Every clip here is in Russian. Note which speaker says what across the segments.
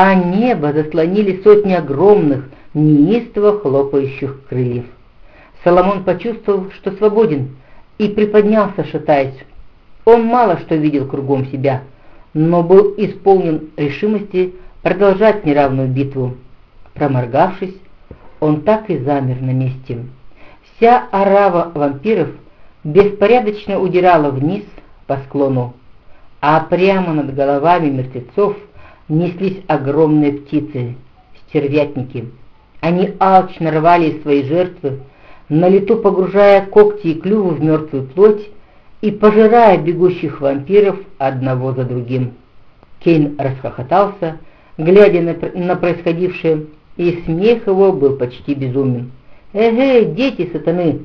Speaker 1: а небо заслонили сотни огромных, неистово хлопающих крыльев. Соломон почувствовал, что свободен, и приподнялся, шатаясь. Он мало что видел кругом себя, но был исполнен решимости продолжать неравную битву. Проморгавшись, он так и замер на месте. Вся орава вампиров беспорядочно удирала вниз по склону, а прямо над головами мертвецов неслись огромные птицы, стервятники. Они алчно рвали свои жертвы, на лету погружая когти и клювы в мертвую плоть и пожирая бегущих вампиров одного за другим. Кейн расхохотался, глядя на, на происходившее, и смех его был почти безумен. «Эге, дети сатаны,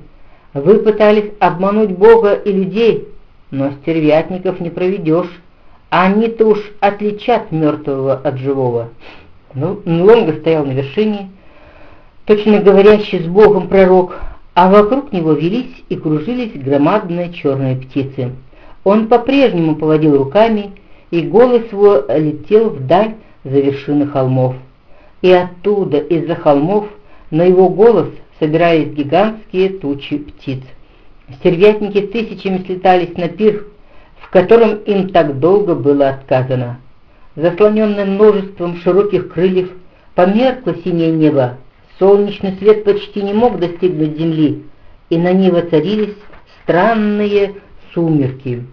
Speaker 1: вы пытались обмануть Бога и людей, но стервятников не проведешь. Они-то уж отличат мертвого от живого». Ну, Нлонга стоял на вершине, точно говорящий с Богом пророк, а вокруг него велись и кружились громадные черные птицы. Он по-прежнему поводил руками, и голос его летел вдаль за вершины холмов. И оттуда, из-за холмов, на его голос собирались гигантские тучи птиц. Стервятники тысячами слетались на пир, в котором им так долго было отказано. Заслоненное множеством широких крыльев померкло синее небо, солнечный свет почти не мог достигнуть земли, и на ней воцарились странные сумерки.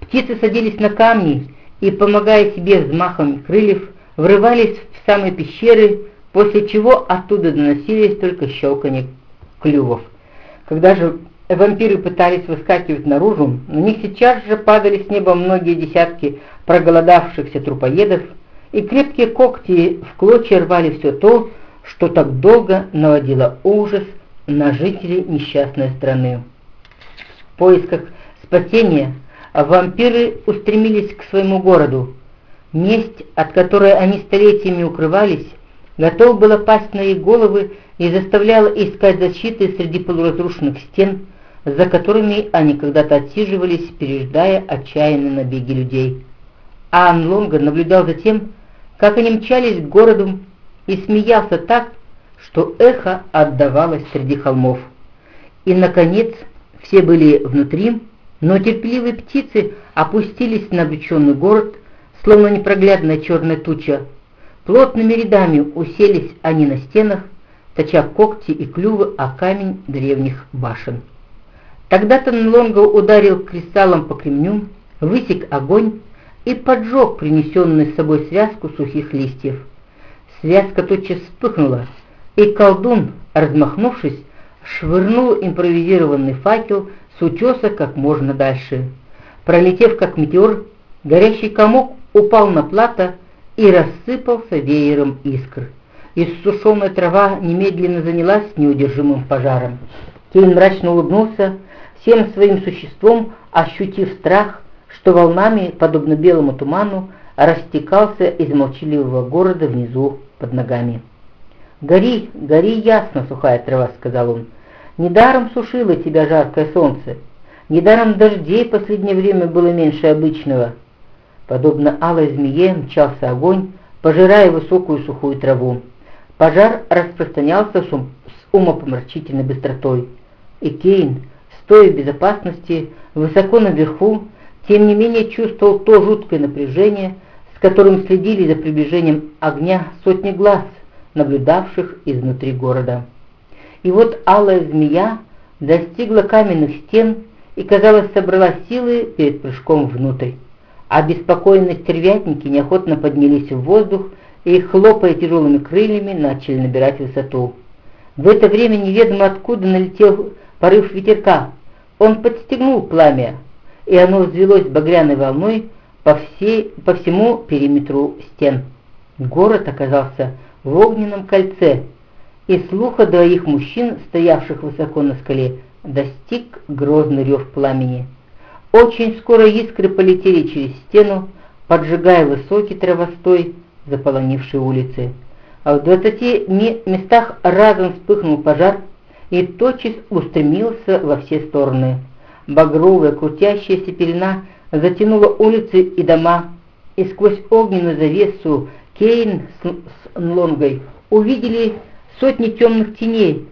Speaker 1: Птицы садились на камни и, помогая себе взмахом крыльев, врывались в самые пещеры, после чего оттуда доносились только щелканье клювов. Когда же вампиры пытались выскакивать наружу, на них сейчас же падали с неба многие десятки проголодавшихся трупоедов, и крепкие когти в клочья рвали все то, что так долго наводило ужас на жителей несчастной страны. В поисках спасения вампиры устремились к своему городу. Месть, от которой они столетиями укрывались, готов была пасть на их головы и заставляла искать защиты среди полуразрушенных стен, за которыми они когда-то отсиживались, переждая отчаянные набеги людей. А Анлонга наблюдал за тем, как они мчались к городу и смеялся так, что эхо отдавалось среди холмов. И, наконец, все были внутри, но терпеливые птицы опустились на обреченный город, словно непроглядная черная туча. Плотными рядами уселись они на стенах, точа когти и клювы о камень древних башен. Тогда-то Нлонго ударил кристаллом по кремню, высек огонь и поджег принесенную с собой связку сухих листьев. Связка тотчас вспыхнула, и колдун, размахнувшись, швырнул импровизированный факел с утеса как можно дальше. Пролетев как метеор, горящий комок упал на плато и рассыпался веером искр. Иссушенная трава немедленно занялась неудержимым пожаром. Кейн мрачно улыбнулся, всем своим существом ощутив страх, что волнами, подобно белому туману, растекался из молчаливого города внизу под ногами. «Гори, гори ясно, сухая трава», — сказал он. «Недаром сушило тебя жаркое солнце, недаром дождей в последнее время было меньше обычного». Подобно алой змее мчался огонь, пожирая высокую сухую траву. Пожар распространялся с умопомрачительной быстротой. И Кейн, стоя в безопасности, высоко наверху, тем не менее чувствовал то жуткое напряжение, с которым следили за приближением огня сотни глаз, наблюдавших изнутри города. И вот алая змея достигла каменных стен и, казалось, собрала силы перед прыжком внутрь. А беспокойные стервятники неохотно поднялись в воздух и, хлопая тяжелыми крыльями, начали набирать высоту. В это время неведомо откуда налетел порыв ветерка. Он подстегнул пламя, и оно взвелось багряной волной, по, всей, по всему периметру стен. Город оказался в огненном кольце, и слуха двоих мужчин, стоявших высоко на скале, достиг грозный рев пламени. Очень скоро искры полетели через стену, поджигая высокий травостой, заполонивший улицы. А в двадцати местах разом вспыхнул пожар и тотчас устремился во все стороны. Багровая крутящаяся пелена затянула улицы и дома, и сквозь огненную завесу Кейн с Нлонгой увидели сотни темных теней,